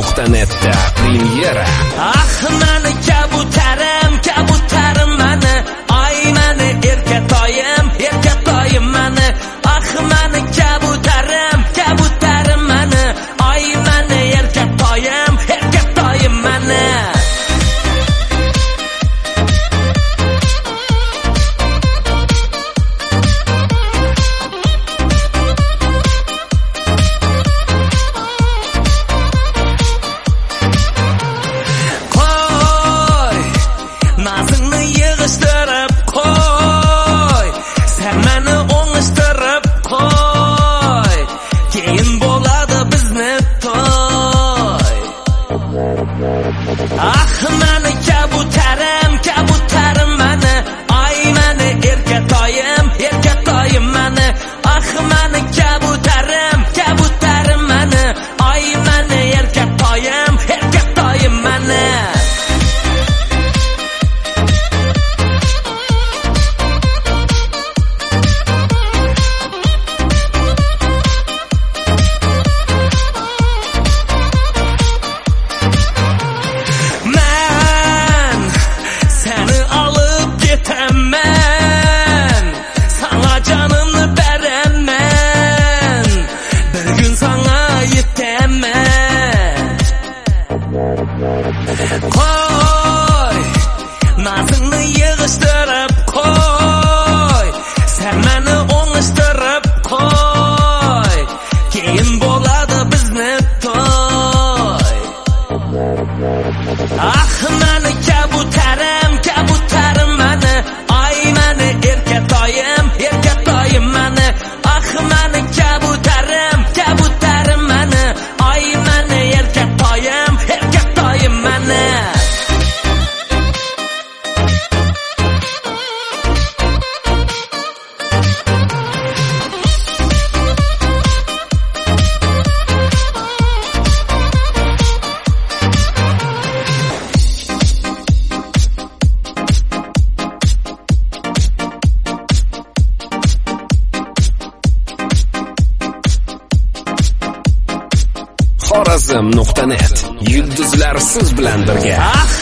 Nuhta.net'te Premiera. Ah, қой назыңды иығыштырып қой сәмәні оңыстырып қой кейін болады бізді той xorazm nuqta net yulduzlar siz bilan birga. Ah!